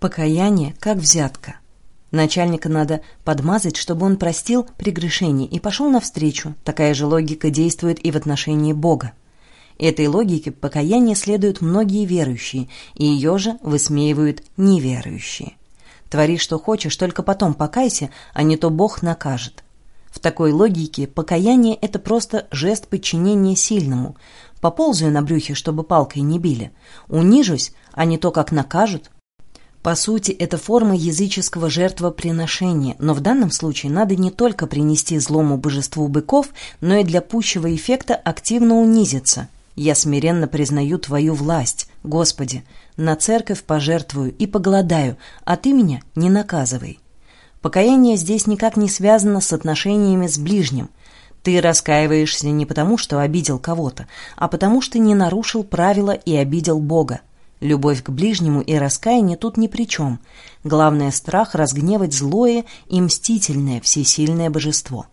Покаяние как взятка. Начальника надо подмазать, чтобы он простил прегрешение и пошел навстречу. Такая же логика действует и в отношении Бога. Этой логике покаяния следуют многие верующие, и ее же высмеивают неверующие. Твори, что хочешь, только потом покайся, а не то Бог накажет. В такой логике покаяние – это просто жест подчинения сильному. Поползаю на брюхе, чтобы палкой не били. Унижусь, а не то, как накажут, по сути, это форма языческого жертвоприношения, но в данном случае надо не только принести злому божеству быков, но и для пущего эффекта активно унизиться. Я смиренно признаю Твою власть, Господи, на церковь пожертвую и поголодаю, а Ты меня не наказывай. Покаяние здесь никак не связано с отношениями с ближним. Ты раскаиваешься не потому, что обидел кого-то, а потому, что не нарушил правила и обидел Бога. Любовь к ближнему и раскаяние тут ни при чем. Главное – страх разгневать злое и мстительное всесильное божество.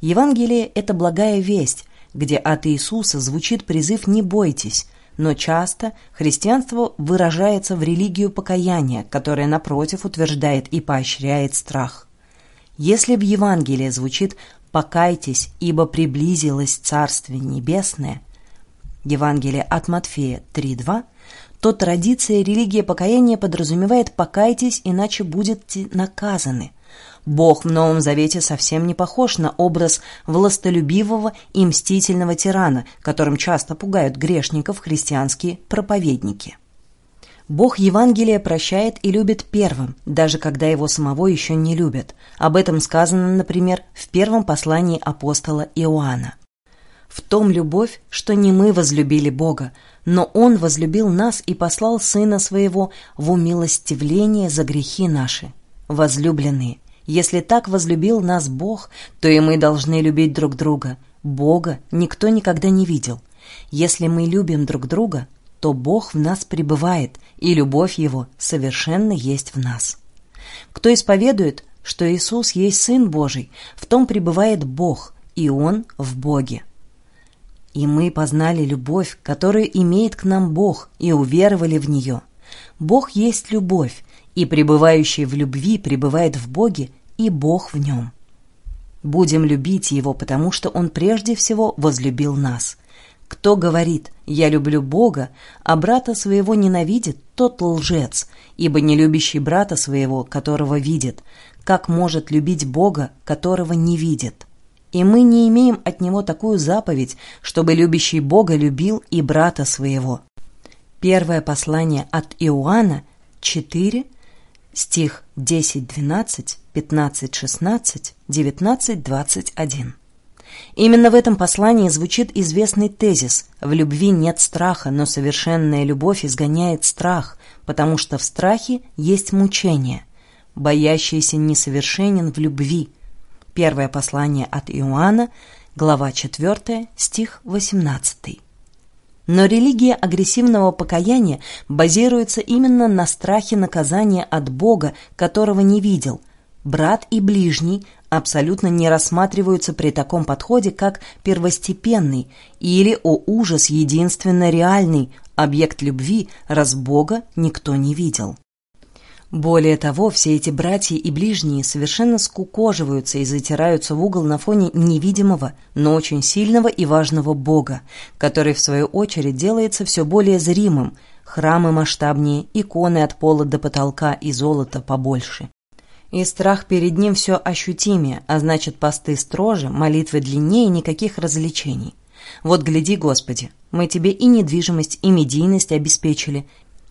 Евангелие – это благая весть, где от Иисуса звучит призыв «не бойтесь», но часто христианство выражается в религию покаяния, которая, напротив, утверждает и поощряет страх. Если в Евангелии звучит «покайтесь, ибо приблизилось Царствие Небесное», Евангелие от Матфея 3.2, то традиция религия покаяния подразумевает «покайтесь, иначе будете наказаны». Бог в Новом Завете совсем не похож на образ властолюбивого и мстительного тирана, которым часто пугают грешников христианские проповедники. Бог Евангелия прощает и любит первым, даже когда его самого еще не любят. Об этом сказано, например, в первом послании апостола Иоанна. В том любовь, что не мы возлюбили Бога, но Он возлюбил нас и послал Сына Своего в умилостивление за грехи наши. Возлюбленные, если так возлюбил нас Бог, то и мы должны любить друг друга. Бога никто никогда не видел. Если мы любим друг друга, то Бог в нас пребывает, и любовь Его совершенно есть в нас. Кто исповедует, что Иисус есть Сын Божий, в том пребывает Бог, и Он в Боге. И мы познали любовь, которую имеет к нам Бог, и уверовали в нее. Бог есть любовь, и пребывающий в любви пребывает в Боге, и Бог в нем. Будем любить Его, потому что Он прежде всего возлюбил нас. Кто говорит «я люблю Бога», а брата своего ненавидит, тот лжец, ибо не любящий брата своего, которого видит, как может любить Бога, которого не видит?» И мы не имеем от него такую заповедь, чтобы любящий Бога любил и брата своего. Первое послание от Иоанна 4, стих 10-12, 15-16, 19-21. Именно в этом послании звучит известный тезис «В любви нет страха, но совершенная любовь изгоняет страх, потому что в страхе есть мучение. Боящийся несовершенен в любви, Первое послание от Иоанна, глава 4, стих 18. Но религия агрессивного покаяния базируется именно на страхе наказания от Бога, которого не видел. Брат и ближний абсолютно не рассматриваются при таком подходе как первостепенный или, о ужас, единственно реальный объект любви, раз Бога никто не видел. Более того, все эти братья и ближние совершенно скукоживаются и затираются в угол на фоне невидимого, но очень сильного и важного Бога, который, в свою очередь, делается все более зримым, храмы масштабнее, иконы от пола до потолка и золота побольше. И страх перед ним все ощутимее, а значит, посты строже, молитвы длиннее, никаких развлечений. Вот гляди, Господи, мы тебе и недвижимость, и медийность обеспечили,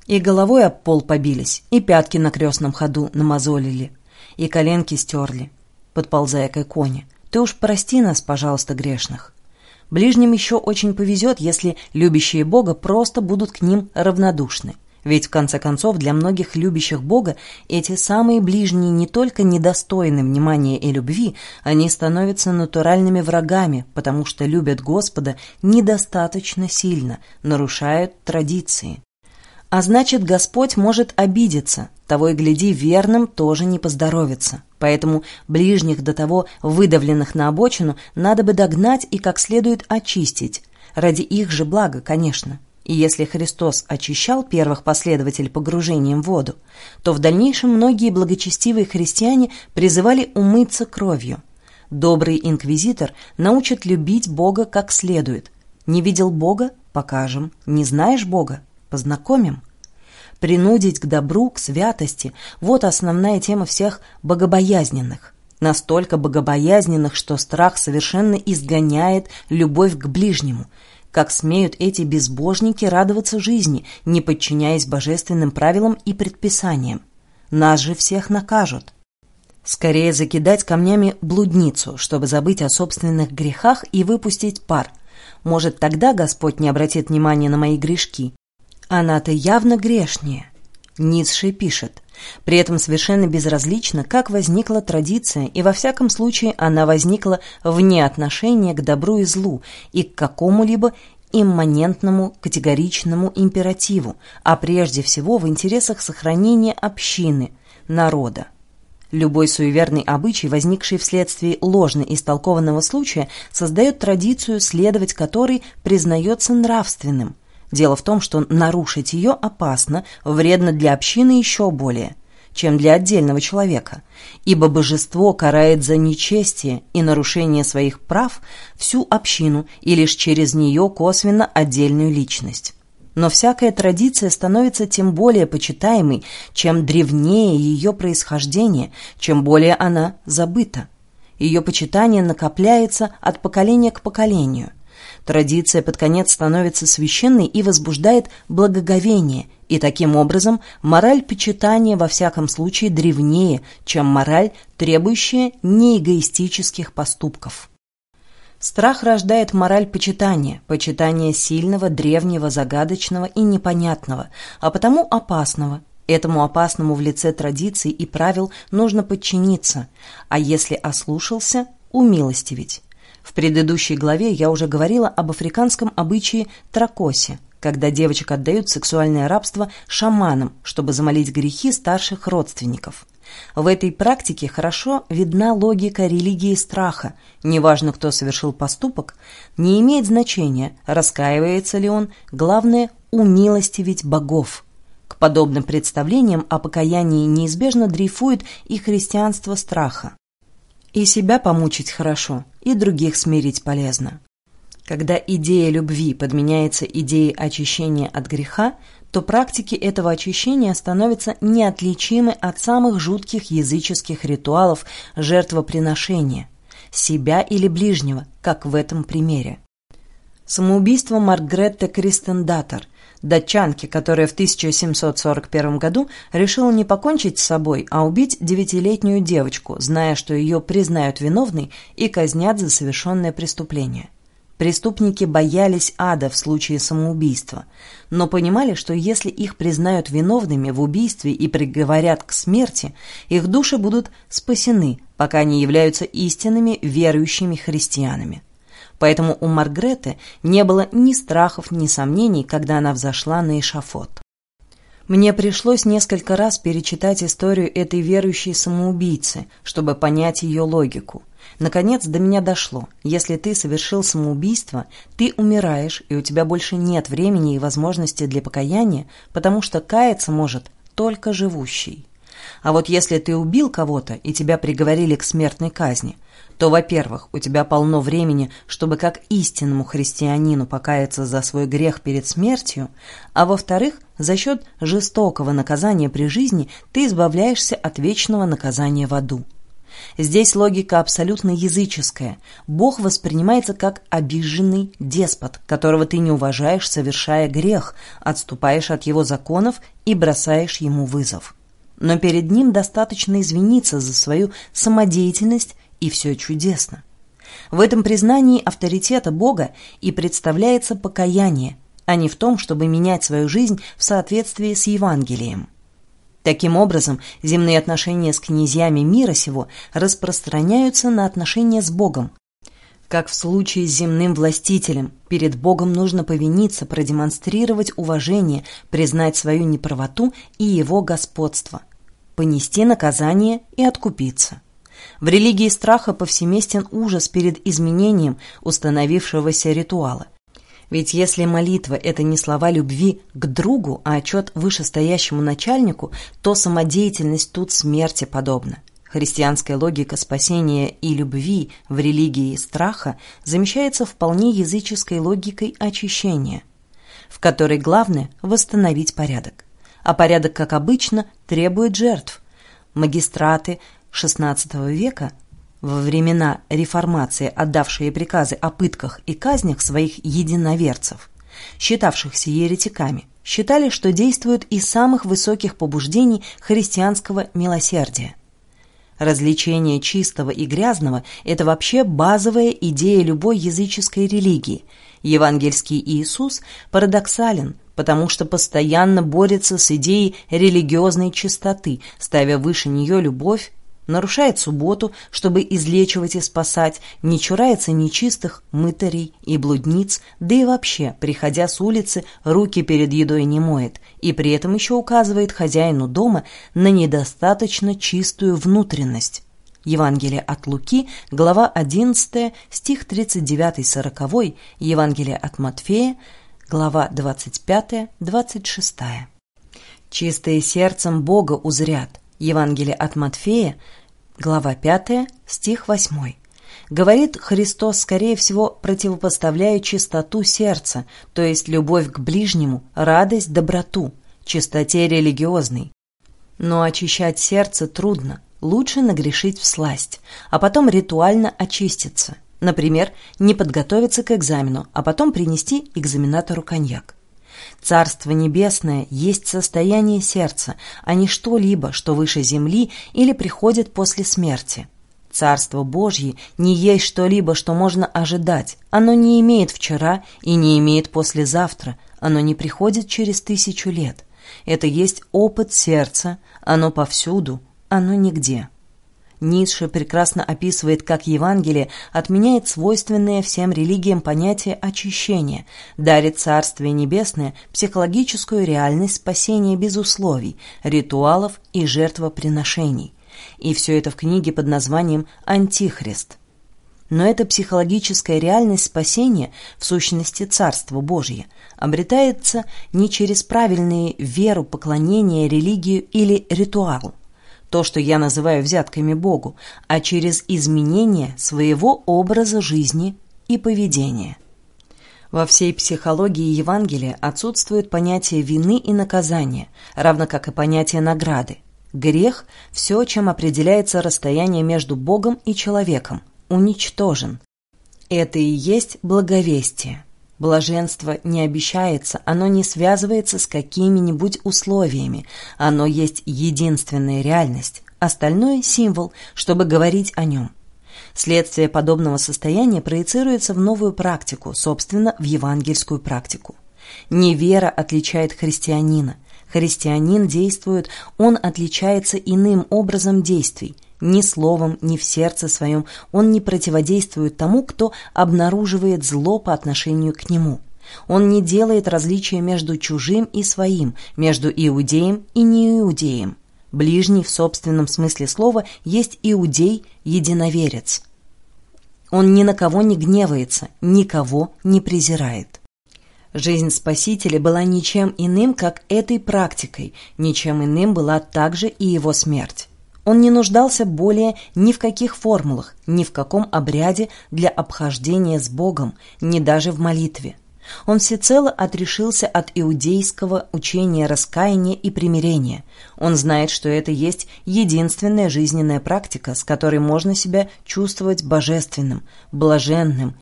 и головой об пол побились, и пятки на крестном ходу намазолили, и коленки стерли, подползая к иконе. Ты уж прости нас, пожалуйста, грешных. Ближним еще очень повезет, если любящие Бога просто будут к ним равнодушны. Ведь, в конце концов, для многих любящих Бога эти самые ближние не только недостойны внимания и любви, они становятся натуральными врагами, потому что любят Господа недостаточно сильно, нарушают традиции. А значит, Господь может обидеться, того и гляди, верным тоже не поздоровится. Поэтому ближних до того выдавленных на обочину надо бы догнать и как следует очистить. Ради их же блага, конечно. И если Христос очищал первых последователей погружением в воду, то в дальнейшем многие благочестивые христиане призывали умыться кровью. Добрый инквизитор научит любить Бога как следует. Не видел Бога – покажем. Не знаешь Бога – познакомим. Принудить к добру, к святости – вот основная тема всех богобоязненных. Настолько богобоязненных, что страх совершенно изгоняет любовь к ближнему – как смеют эти безбожники радоваться жизни, не подчиняясь божественным правилам и предписаниям? Нас же всех накажут. Скорее закидать камнями блудницу, чтобы забыть о собственных грехах и выпустить пар. Может, тогда Господь не обратит внимания на мои грешки. Она-то явно грешнее. Ницше пишет. При этом совершенно безразлично, как возникла традиция, и во всяком случае она возникла вне отношения к добру и злу и к какому-либо имманентному категоричному императиву, а прежде всего в интересах сохранения общины, народа. Любой суеверный обычай, возникший вследствие ложно истолкованного случая, создает традицию, следовать которой признается нравственным, Дело в том, что нарушить ее опасно, вредно для общины еще более, чем для отдельного человека, ибо божество карает за нечестие и нарушение своих прав всю общину и лишь через нее косвенно отдельную личность. Но всякая традиция становится тем более почитаемой, чем древнее ее происхождение, чем более она забыта. Ее почитание накопляется от поколения к поколению – Традиция под конец становится священной и возбуждает благоговение, и таким образом мораль почитания во всяком случае древнее, чем мораль, требующая неэгоистических поступков. Страх рождает мораль почитания, почитание сильного, древнего, загадочного и непонятного, а потому опасного. Этому опасному в лице традиций и правил нужно подчиниться, а если ослушался – умилостивить. В предыдущей главе я уже говорила об африканском обычае тракосе, когда девочек отдают сексуальное рабство шаманам, чтобы замолить грехи старших родственников. В этой практике хорошо видна логика религии страха. Неважно, кто совершил поступок, не имеет значения, раскаивается ли он, главное – умилостивить богов. К подобным представлениям о покаянии неизбежно дрейфует и христианство страха. И себя помучить хорошо, и других смирить полезно. Когда идея любви подменяется идеей очищения от греха, то практики этого очищения становятся неотличимы от самых жутких языческих ритуалов жертвоприношения, себя или ближнего, как в этом примере. Самоубийство Маргретте Кристендатор датчанки, которая в 1741 году решила не покончить с собой, а убить девятилетнюю девочку, зная, что ее признают виновной и казнят за совершенное преступление. Преступники боялись ада в случае самоубийства, но понимали, что если их признают виновными в убийстве и приговорят к смерти, их души будут спасены, пока не являются истинными верующими христианами. Поэтому у Маргреты не было ни страхов, ни сомнений, когда она взошла на эшафот. Мне пришлось несколько раз перечитать историю этой верующей самоубийцы, чтобы понять ее логику. Наконец до меня дошло. Если ты совершил самоубийство, ты умираешь, и у тебя больше нет времени и возможности для покаяния, потому что каяться может только живущий. А вот если ты убил кого-то, и тебя приговорили к смертной казни, то, во-первых, у тебя полно времени, чтобы как истинному христианину покаяться за свой грех перед смертью, а во-вторых, за счет жестокого наказания при жизни ты избавляешься от вечного наказания в аду. Здесь логика абсолютно языческая. Бог воспринимается как обиженный деспот, которого ты не уважаешь, совершая грех, отступаешь от его законов и бросаешь ему вызов. Но перед ним достаточно извиниться за свою самодеятельность и все чудесно. В этом признании авторитета Бога и представляется покаяние, а не в том, чтобы менять свою жизнь в соответствии с Евангелием. Таким образом, земные отношения с князьями мира сего распространяются на отношения с Богом. Как в случае с земным властителем, перед Богом нужно повиниться, продемонстрировать уважение, признать свою неправоту и его господство, понести наказание и откупиться. В религии страха повсеместен ужас перед изменением установившегося ритуала. Ведь если молитва – это не слова любви к другу, а отчет вышестоящему начальнику, то самодеятельность тут смерти подобна. Христианская логика спасения и любви в религии страха замещается вполне языческой логикой очищения, в которой главное – восстановить порядок. А порядок, как обычно, требует жертв. Магистраты XVI века во времена реформации отдавшие приказы о пытках и казнях своих единоверцев, считавшихся еретиками, считали, что действуют из самых высоких побуждений христианского милосердия. Развлечение чистого и грязного – это вообще базовая идея любой языческой религии. Евангельский Иисус парадоксален, потому что постоянно борется с идеей религиозной чистоты, ставя выше нее любовь нарушает субботу, чтобы излечивать и спасать, не чурается нечистых мытарей и блудниц, да и вообще, приходя с улицы, руки перед едой не моет, и при этом еще указывает хозяину дома на недостаточно чистую внутренность. Евангелие от Луки, глава 11, стих 39-40, Евангелие от Матфея, глава 25-26. «Чистые сердцем Бога узрят». Евангелие от Матфея, Глава 5, стих 8. Говорит Христос, скорее всего, противопоставляя чистоту сердца, то есть любовь к ближнему, радость, доброту, чистоте религиозной. Но очищать сердце трудно, лучше нагрешить в сласть, а потом ритуально очиститься. Например, не подготовиться к экзамену, а потом принести экзаменатору коньяк. Царство Небесное есть состояние сердца, а не что-либо, что выше земли или приходит после смерти. Царство Божье не есть что-либо, что можно ожидать. Оно не имеет вчера и не имеет послезавтра. Оно не приходит через тысячу лет. Это есть опыт сердца. Оно повсюду, оно нигде. Ницше прекрасно описывает, как Евангелие отменяет свойственное всем религиям понятие очищения, дарит Царствие Небесное психологическую реальность спасения без условий, ритуалов и жертвоприношений. И все это в книге под названием «Антихрист». Но эта психологическая реальность спасения, в сущности Царство Божье, обретается не через правильные веру, поклонение, религию или ритуал, то, что я называю взятками Богу, а через изменение своего образа жизни и поведения. Во всей психологии Евангелия отсутствует понятие вины и наказания, равно как и понятие награды. Грех – все, чем определяется расстояние между Богом и человеком, уничтожен. Это и есть благовестие. Блаженство не обещается, оно не связывается с какими-нибудь условиями, оно есть единственная реальность, остальное – символ, чтобы говорить о нем. Следствие подобного состояния проецируется в новую практику, собственно, в евангельскую практику. Невера отличает христианина. Христианин действует, он отличается иным образом действий – ни словом, ни в сердце своем он не противодействует тому, кто обнаруживает зло по отношению к нему. Он не делает различия между чужим и своим, между иудеем и неиудеем. Ближний в собственном смысле слова есть иудей, единоверец. Он ни на кого не гневается, никого не презирает. Жизнь Спасителя была ничем иным, как этой практикой, ничем иным была также и его смерть. Он не нуждался более ни в каких формулах, ни в каком обряде для обхождения с Богом, ни даже в молитве. Он всецело отрешился от иудейского учения раскаяния и примирения. Он знает, что это есть единственная жизненная практика, с которой можно себя чувствовать божественным, блаженным,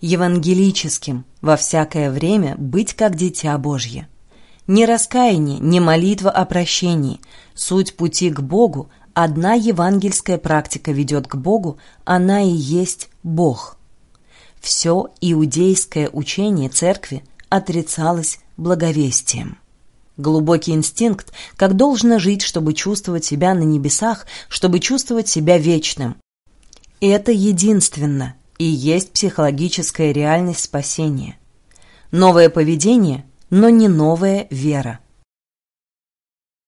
евангелическим, во всякое время быть как дитя Божье. Ни раскаяние, ни молитва о прощении. Суть пути к Богу Одна евангельская практика ведет к Богу, она и есть Бог. Все иудейское учение церкви отрицалось благовестием. Глубокий инстинкт, как должно жить, чтобы чувствовать себя на небесах, чтобы чувствовать себя вечным. Это единственно и есть психологическая реальность спасения. Новое поведение, но не новая вера.